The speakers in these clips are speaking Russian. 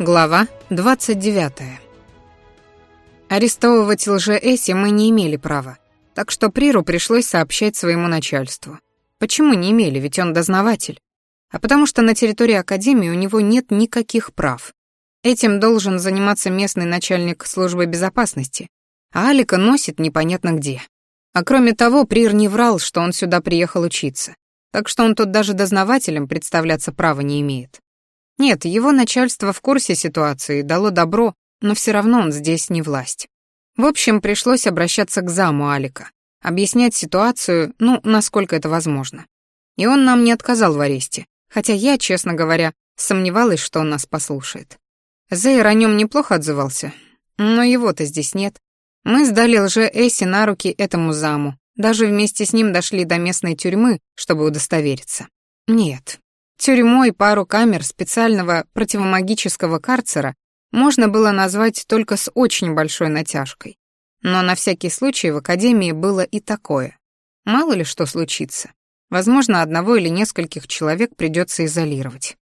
Глава 29. Арестовывать лже-Эсси мы не имели права, так что Приру пришлось сообщать своему начальству. Почему не имели, ведь он дознаватель? А потому что на территории Академии у него нет никаких прав. Этим должен заниматься местный начальник службы безопасности, а Алика носит непонятно где. А кроме того, Прир не врал, что он сюда приехал учиться, так что он тут даже дознавателем представляться права не имеет. Нет, его начальство в курсе ситуации, дало добро, но все равно он здесь не власть. В общем, пришлось обращаться к заму Алика, объяснять ситуацию, ну, насколько это возможно. И он нам не отказал в аресте, хотя я, честно говоря, сомневалась, что он нас послушает. Зейр о нем неплохо отзывался, но его-то здесь нет. Мы сдали лже Эсси на руки этому заму, даже вместе с ним дошли до местной тюрьмы, чтобы удостовериться. Нет, Тюрьмой пару камер специального противомагического карцера можно было назвать только с очень большой натяжкой. Но на всякий случай в академии было и такое. Мало ли что случится. Возможно, одного или нескольких человек придется изолировать.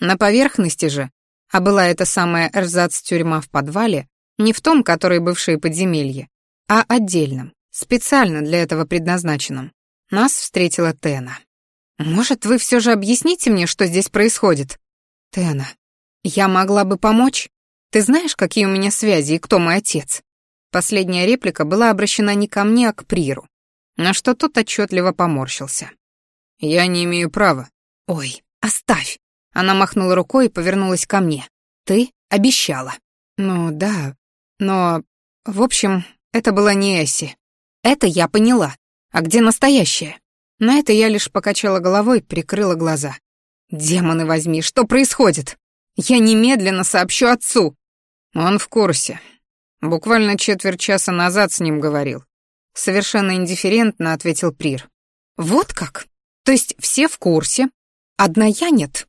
На поверхности же, а была эта самая эрзац-тюрьма в подвале, не в том, который бывшие подземелья, а отдельном, специально для этого предназначенном, нас встретила Тена. «Может, вы все же объясните мне, что здесь происходит?» «Тена, я могла бы помочь? Ты знаешь, какие у меня связи и кто мой отец?» Последняя реплика была обращена не ко мне, а к Приру, на что тот отчетливо поморщился. «Я не имею права». «Ой, оставь!» Она махнула рукой и повернулась ко мне. «Ты обещала». «Ну да, но... В общем, это была не Эсси. Это я поняла. А где настоящая?» На это я лишь покачала головой, прикрыла глаза. «Демоны возьми, что происходит? Я немедленно сообщу отцу!» «Он в курсе. Буквально четверть часа назад с ним говорил». Совершенно индифферентно ответил Прир. «Вот как? То есть все в курсе? Одна я нет?»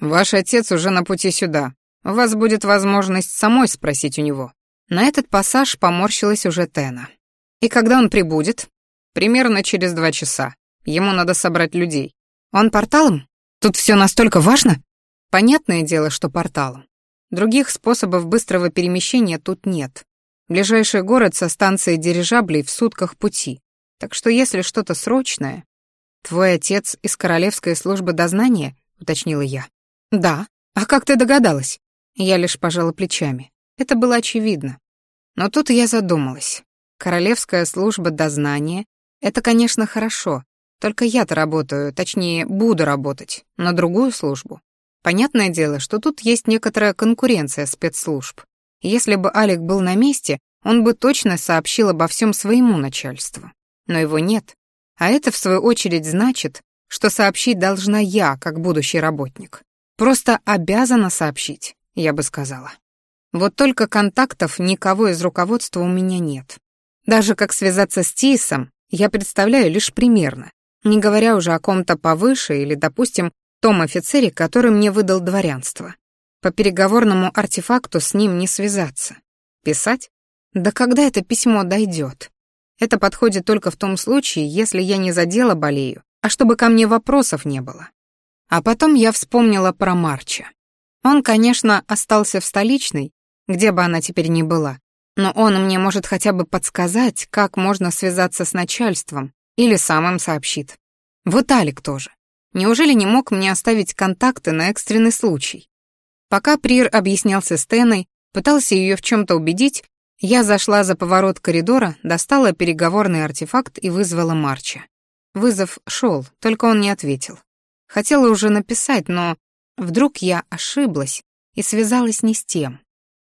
«Ваш отец уже на пути сюда. У вас будет возможность самой спросить у него». На этот пассаж поморщилась уже Тена. «И когда он прибудет?» «Примерно через два часа. Ему надо собрать людей. Он порталом? Тут все настолько важно? Понятное дело, что порталом. Других способов быстрого перемещения тут нет. Ближайший город со станцией дирижаблей в сутках пути. Так что если что-то срочное... Твой отец из Королевской службы дознания? Уточнила я. Да. А как ты догадалась? Я лишь пожала плечами. Это было очевидно. Но тут я задумалась. Королевская служба дознания — это, конечно, хорошо, только я-то работаю, точнее, буду работать, на другую службу. Понятное дело, что тут есть некоторая конкуренция спецслужб. Если бы Алик был на месте, он бы точно сообщил обо всем своему начальству. Но его нет. А это, в свою очередь, значит, что сообщить должна я, как будущий работник. Просто обязана сообщить, я бы сказала. Вот только контактов никого из руководства у меня нет. Даже как связаться с Тисом, я представляю лишь примерно не говоря уже о ком-то повыше или, допустим, том офицере, который мне выдал дворянство. По переговорному артефакту с ним не связаться. Писать? Да когда это письмо дойдет? Это подходит только в том случае, если я не за дело болею, а чтобы ко мне вопросов не было. А потом я вспомнила про Марча. Он, конечно, остался в столичной, где бы она теперь ни была, но он мне может хотя бы подсказать, как можно связаться с начальством, или сам им сообщит. Вот Алик тоже. Неужели не мог мне оставить контакты на экстренный случай? Пока Прир объяснялся с Теной, пытался ее в чем-то убедить, я зашла за поворот коридора, достала переговорный артефакт и вызвала Марча. Вызов шел, только он не ответил. Хотела уже написать, но вдруг я ошиблась и связалась не с тем.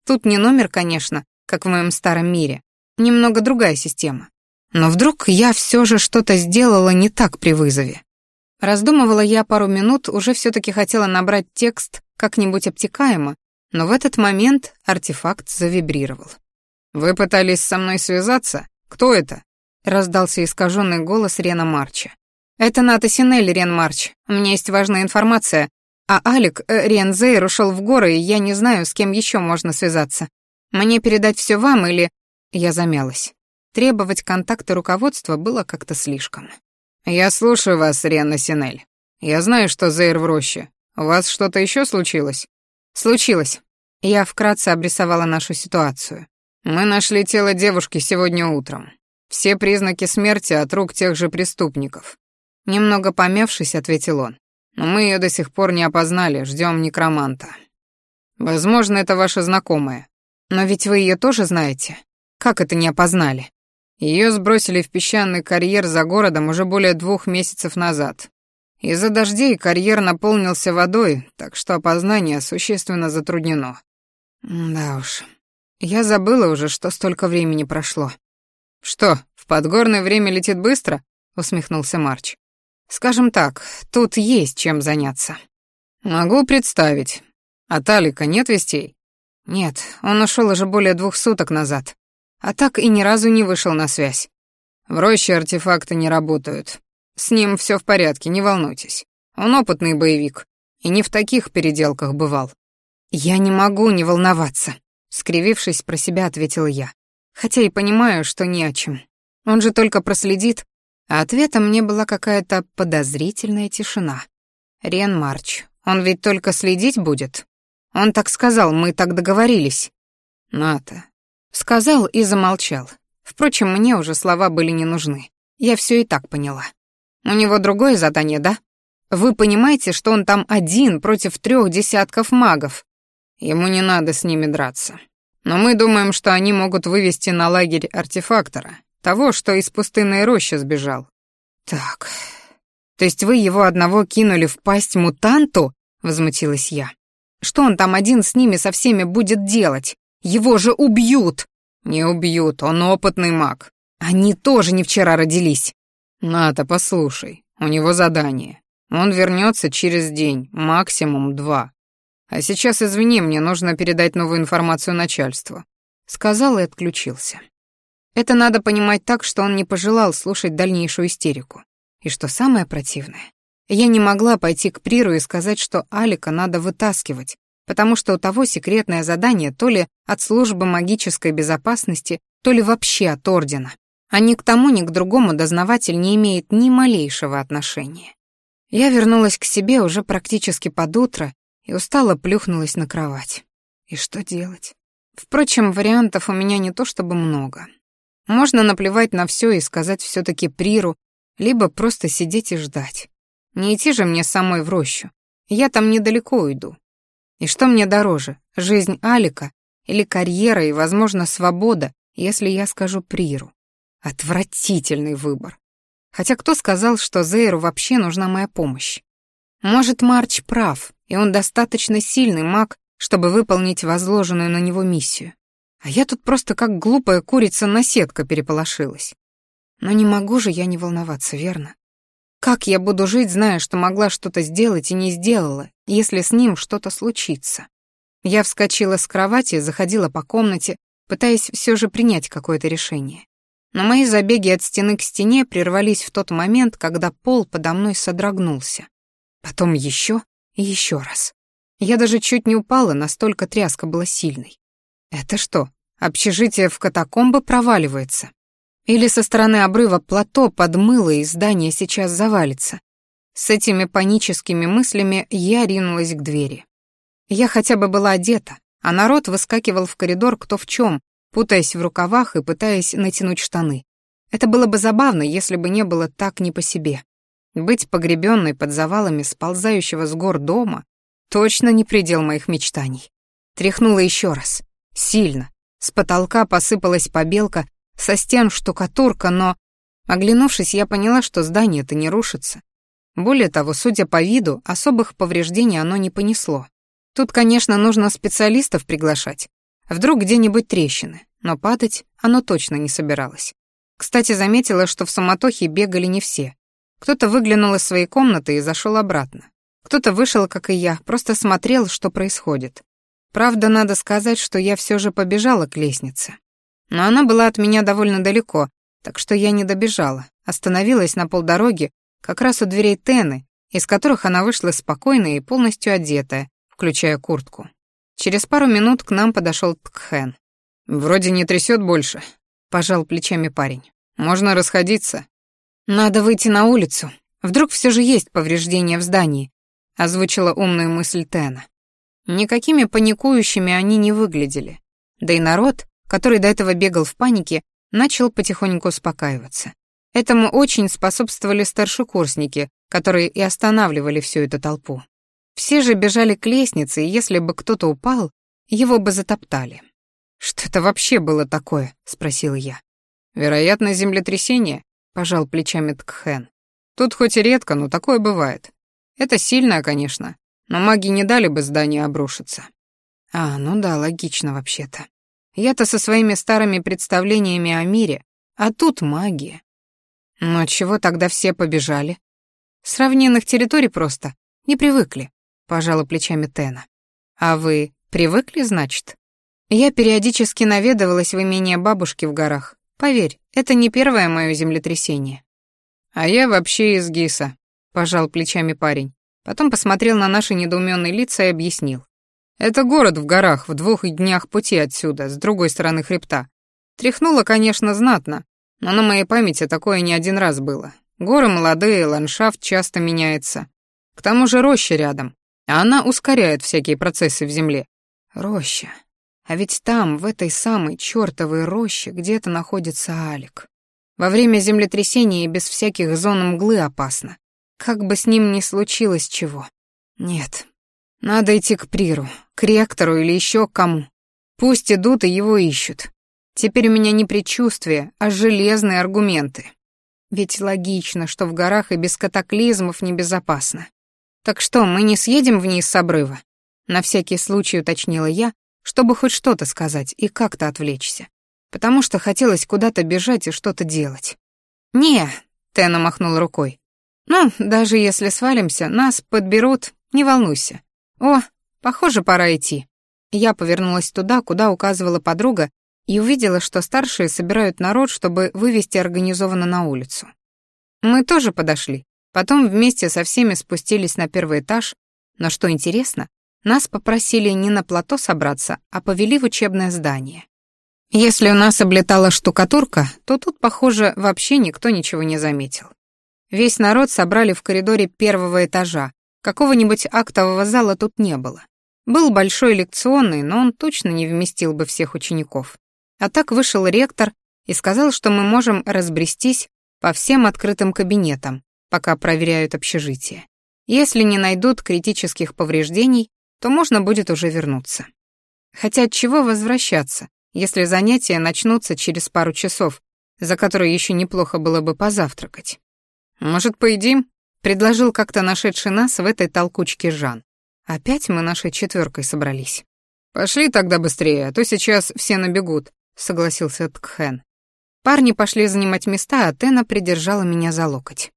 Тут не номер, конечно, как в моем старом мире, немного другая система. Но вдруг я все же что-то сделала не так при вызове. Раздумывала я пару минут, уже все-таки хотела набрать текст как-нибудь обтекаемо, но в этот момент артефакт завибрировал. «Вы пытались со мной связаться? Кто это?» — раздался искаженный голос Рена Марча. «Это Ната Синель, Рен Марч. У меня есть важная информация. А Алик, э, Рен Зейр ушел в горы, и я не знаю, с кем еще можно связаться. Мне передать все вам или...» Я замялась. Требовать контакта руководства было как-то слишком. «Я слушаю вас, Рианна Синель. Я знаю, что Зейр в роще. У вас что-то еще случилось?» «Случилось». Я вкратце обрисовала нашу ситуацию. Мы нашли тело девушки сегодня утром. Все признаки смерти от рук тех же преступников. Немного помявшись, ответил он. Но мы ее до сих пор не опознали, ждем некроманта. Возможно, это ваша знакомая. Но ведь вы ее тоже знаете. Как это не опознали? Ее сбросили в песчаный карьер за городом уже более двух месяцев назад. Из-за дождей карьер наполнился водой, так что опознание существенно затруднено. Да уж. Я забыла уже, что столько времени прошло. Что, в подгорное время летит быстро? усмехнулся Марч. Скажем так, тут есть чем заняться. Могу представить. А Талика нет вестей? Нет, он ушел уже более двух суток назад. А так и ни разу не вышел на связь. В роще артефакты не работают. С ним все в порядке, не волнуйтесь. Он опытный боевик. И не в таких переделках бывал. Я не могу не волноваться, скривившись про себя, ответила я. Хотя и понимаю, что ни о чем. Он же только проследит, а ответом мне была какая-то подозрительная тишина. Рен Марч, он ведь только следить будет. Он так сказал, мы так договорились. Ната. Сказал и замолчал. Впрочем, мне уже слова были не нужны. Я все и так поняла. У него другое задание, да? Вы понимаете, что он там один против трех десятков магов? Ему не надо с ними драться. Но мы думаем, что они могут вывести на лагерь артефактора, того, что из пустынной рощи сбежал. Так. То есть вы его одного кинули в пасть мутанту? Возмутилась я. Что он там один с ними со всеми будет делать? Его же убьют. Не убьют, он опытный маг. Они тоже не вчера родились. Ната, послушай, у него задание. Он вернется через день, максимум два. А сейчас, извини, мне нужно передать новую информацию начальству. Сказал и отключился. Это надо понимать так, что он не пожелал слушать дальнейшую истерику. И что самое противное, я не могла пойти к Приру и сказать, что Алика надо вытаскивать, потому что у того секретное задание то ли от службы магической безопасности, то ли вообще от Ордена. А ни к тому, ни к другому дознаватель не имеет ни малейшего отношения. Я вернулась к себе уже практически под утро и устало плюхнулась на кровать. И что делать? Впрочем, вариантов у меня не то чтобы много. Можно наплевать на все и сказать все таки Приру, либо просто сидеть и ждать. Не идти же мне самой в рощу. Я там недалеко уйду. И что мне дороже, жизнь Алика или карьера и, возможно, свобода, если я скажу Приру? Отвратительный выбор. Хотя кто сказал, что Зейру вообще нужна моя помощь? Может, Марч прав, и он достаточно сильный маг, чтобы выполнить возложенную на него миссию. А я тут просто как глупая курица на сетка переполошилась. Но не могу же я не волноваться, верно? Как я буду жить, зная, что могла что-то сделать и не сделала, если с ним что-то случится? Я вскочила с кровати, заходила по комнате, пытаясь все же принять какое-то решение. Но мои забеги от стены к стене прервались в тот момент, когда пол подо мной содрогнулся. Потом еще и еще раз. Я даже чуть не упала, настолько тряска была сильной. Это что, Общежитие в катакомбы проваливается. Или со стороны обрыва плато подмыло, и здание сейчас завалится. С этими паническими мыслями я ринулась к двери. Я хотя бы была одета, а народ выскакивал в коридор кто в чем, путаясь в рукавах и пытаясь натянуть штаны. Это было бы забавно, если бы не было так не по себе. Быть погребенной под завалами сползающего с гор дома точно не предел моих мечтаний. Тряхнула еще раз. Сильно, с потолка посыпалась побелка, со стен штукатурка, но, оглянувшись, я поняла, что здание-то не рушится. Более того, судя по виду, особых повреждений оно не понесло. Тут, конечно, нужно специалистов приглашать. Вдруг где-нибудь трещины, но падать оно точно не собиралось. Кстати, заметила, что в суматохе бегали не все. Кто-то выглянул из своей комнаты и зашел обратно. Кто-то вышел, как и я, просто смотрел, что происходит. Правда, надо сказать, что я все же побежала к лестнице. Но она была от меня довольно далеко, так что я не добежала, остановилась на полдороги, как раз у дверей Тены, из которых она вышла спокойная и полностью одетая, включая куртку. Через пару минут к нам подошел Ткхен. «Вроде не трясет больше», — пожал плечами парень. «Можно расходиться». «Надо выйти на улицу. Вдруг все же есть повреждения в здании», — озвучила умную мысль Тена. Никакими паникующими они не выглядели. Да и народ, который до этого бегал в панике, начал потихоньку успокаиваться. Этому очень способствовали старшекурсники, которые и останавливали всю эту толпу. Все же бежали к лестнице, и если бы кто-то упал, его бы затоптали. «Что это вообще было такое?» — спросил я. «Вероятно, землетрясение», — пожал плечами Ткхен. «Тут хоть и редко, но такое бывает. Это сильное, конечно, но маги не дали бы зданию обрушиться». «А, ну да, логично вообще-то. Я-то со своими старыми представлениями о мире, а тут магия. Но чего тогда все побежали? С равнинных территорий просто. Не привыкли, пожала плечами Тена. А вы привыкли, значит? Я периодически наведывалась в имение бабушки в горах. Поверь, это не первое мое землетрясение. А я вообще из Гиса, пожал плечами парень. Потом посмотрел на наши недоуменные лица и объяснил. Это город в горах, в двух днях пути отсюда, с другой стороны хребта. Тряхнуло, конечно, знатно, но на моей памяти такое не один раз было. Горы молодые, ландшафт часто меняется. К тому же роща рядом, а она ускоряет всякие процессы в земле. Роща. А ведь там, в этой самой чёртовой роще, где-то находится Алик. Во время землетрясения и без всяких зон мглы опасно. Как бы с ним ни случилось чего. Нет, надо идти к Приру, к ректору или еще к кому. Пусть идут и его ищут. Теперь у меня не предчувствие, а железные аргументы. Ведь логично, что в горах и без катаклизмов небезопасно. Так что, мы не съедем вниз с обрыва? На всякий случай уточнила я, чтобы хоть что-то сказать и как-то отвлечься. Потому что хотелось куда-то бежать и что-то делать. «Не», — Тена махнул рукой. «Ну, даже если свалимся, нас подберут, не волнуйся. «О, похоже, пора идти». Я повернулась туда, куда указывала подруга, и увидела, что старшие собирают народ, чтобы вывести организованно на улицу. Мы тоже подошли, потом вместе со всеми спустились на первый этаж, но что интересно, нас попросили не на плато собраться, а повели в учебное здание. Если у нас облетала штукатурка, то тут, похоже, вообще никто ничего не заметил. Весь народ собрали в коридоре первого этажа, Какого-нибудь актового зала тут не было. Был большой лекционный, но он точно не вместил бы всех учеников. А так вышел ректор и сказал, что мы можем разбрестись по всем открытым кабинетам, пока проверяют общежитие. Если не найдут критических повреждений, то можно будет уже вернуться. Хотя от чего возвращаться, если занятия начнутся через пару часов, за которые еще неплохо было бы позавтракать? Может, поедим? Предложил как-то нашедший нас в этой толкучке Жан. Опять мы нашей четверкой собрались. «Пошли тогда быстрее, а то сейчас все набегут», — согласился Ткхен. Парни пошли занимать места, а Тена придержала меня за локоть.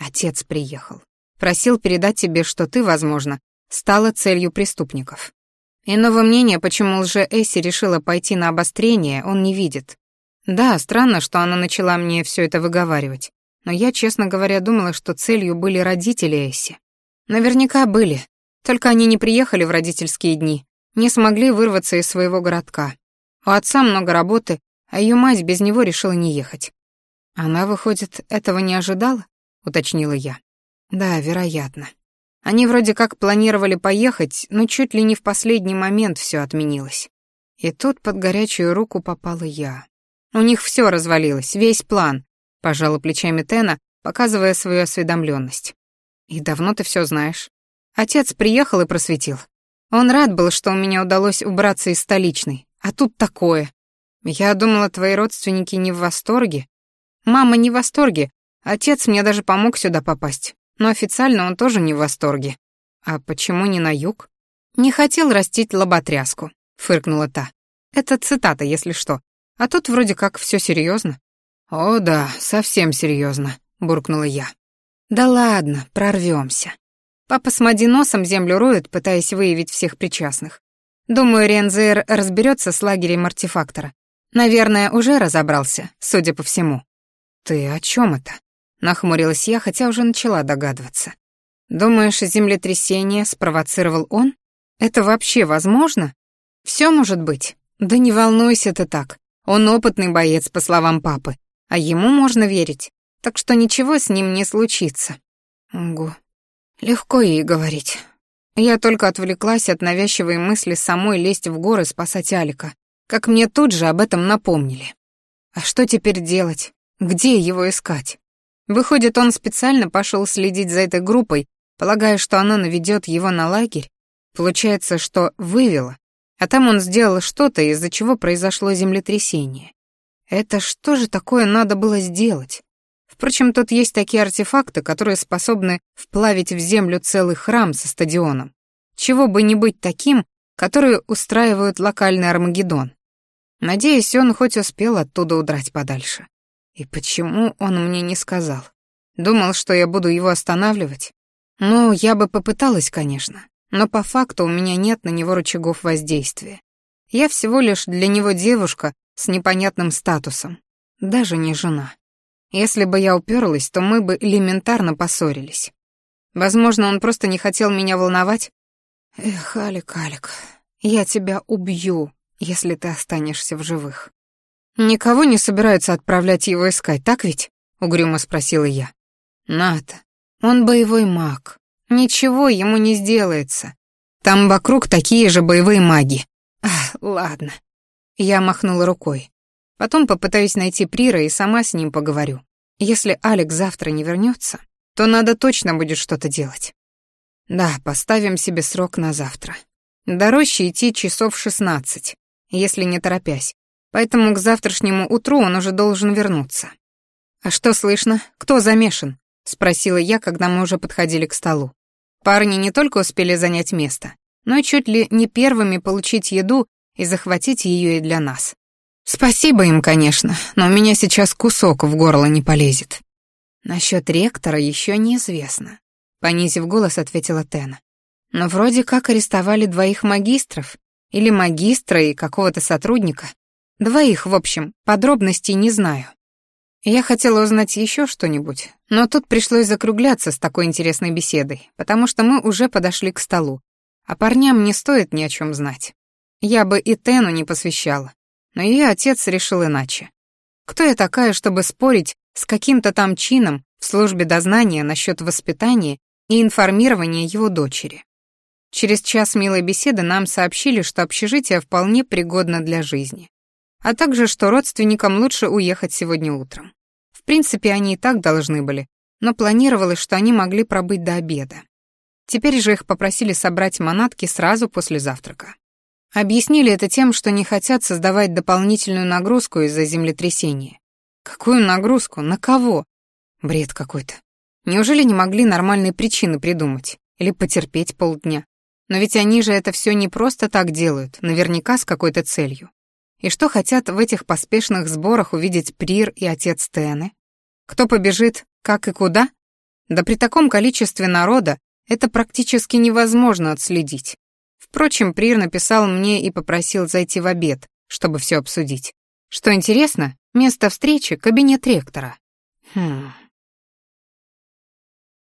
Отец приехал. Просил передать тебе, что ты, возможно, стала целью преступников. Иного мнения, почему лже-Эсси решила пойти на обострение, он не видит. Да, странно, что она начала мне все это выговаривать но я, честно говоря, думала, что целью были родители Эсси. Наверняка были, только они не приехали в родительские дни, не смогли вырваться из своего городка. У отца много работы, а ее мать без него решила не ехать. Она, выходит, этого не ожидала? уточнила я. Да, вероятно. Они вроде как планировали поехать, но чуть ли не в последний момент все отменилось. И тут под горячую руку попала я. У них все развалилось, весь план, Пожала плечами Тена, показывая свою осведомленность. «И давно ты все знаешь?» Отец приехал и просветил. Он рад был, что у меня удалось убраться из столичной, а тут такое. Я думала, твои родственники не в восторге. Мама не в восторге, отец мне даже помог сюда попасть, но официально он тоже не в восторге. А почему не на юг? Не хотел растить лоботряску, фыркнула та. Это цитата, если что. А тут вроде как все серьезно. «О да, совсем серьезно, буркнула я. «Да ладно, прорвемся. Папа с Мадиносом землю роет, пытаясь выявить всех причастных. Думаю, Рензер разберется с лагерем артефактора. Наверное, уже разобрался, судя по всему». «Ты о чем это?» — нахмурилась я, хотя уже начала догадываться. «Думаешь, землетрясение спровоцировал он? Это вообще возможно? Все может быть. Да не волнуйся ты так. Он опытный боец, по словам папы а ему можно верить, так что ничего с ним не случится. Угу. Легко ей говорить. Я только отвлеклась от навязчивой мысли самой лезть в горы спасать Алика, как мне тут же об этом напомнили. А что теперь делать? Где его искать? Выходит, он специально пошел следить за этой группой, полагая, что она наведет его на лагерь? Получается, что вывела, а там он сделал что-то, из-за чего произошло землетрясение. Это что же такое надо было сделать? Впрочем, тут есть такие артефакты, которые способны вплавить в землю целый храм со стадионом. Чего бы не быть таким, которые устраивают локальный Армагеддон. Надеюсь, он хоть успел оттуда удрать подальше. И почему он мне не сказал? Думал, что я буду его останавливать? Ну, я бы попыталась, конечно, но по факту у меня нет на него рычагов воздействия. Я всего лишь для него девушка с непонятным статусом, даже не жена. Если бы я уперлась, то мы бы элементарно поссорились. Возможно, он просто не хотел меня волновать. Эх, Алик, Алик, я тебя убью, если ты останешься в живых. Никого не собираются отправлять его искать, так ведь? Угрюмо спросила я. Ната, он боевой маг. Ничего ему не сделается. Там вокруг такие же боевые маги. Ах, ладно. Я махнула рукой. Потом попытаюсь найти Прира и сама с ним поговорю. Если Алекс завтра не вернется, то надо точно будет что-то делать. Да, поставим себе срок на завтра. До рощи идти часов шестнадцать, если не торопясь. Поэтому к завтрашнему утру он уже должен вернуться. «А что слышно? Кто замешан?» — спросила я, когда мы уже подходили к столу. Парни не только успели занять место, но и чуть ли не первыми получить еду и захватить ее и для нас. Спасибо им, конечно, но у меня сейчас кусок в горло не полезет. Насчет ректора еще неизвестно, понизив голос, ответила Тена. Но вроде как арестовали двоих магистров, или магистра и какого-то сотрудника. Двоих, в общем, подробностей не знаю. Я хотела узнать еще что-нибудь, но тут пришлось закругляться с такой интересной беседой, потому что мы уже подошли к столу, а парням не стоит ни о чем знать. Я бы и Тену не посвящала, но ее отец решил иначе. Кто я такая, чтобы спорить с каким-то там чином в службе дознания насчет воспитания и информирования его дочери? Через час милой беседы нам сообщили, что общежитие вполне пригодно для жизни, а также, что родственникам лучше уехать сегодня утром. В принципе, они и так должны были, но планировалось, что они могли пробыть до обеда. Теперь же их попросили собрать манатки сразу после завтрака. Объяснили это тем, что не хотят создавать дополнительную нагрузку из-за землетрясения. Какую нагрузку? На кого? Бред какой-то. Неужели не могли нормальные причины придумать? Или потерпеть полдня? Но ведь они же это все не просто так делают, наверняка с какой-то целью. И что хотят в этих поспешных сборах увидеть Прир и отец Тены? Кто побежит, как и куда? Да при таком количестве народа это практически невозможно отследить. Впрочем, Прир написал мне и попросил зайти в обед, чтобы все обсудить. Что интересно, место встречи — кабинет ректора. Хм,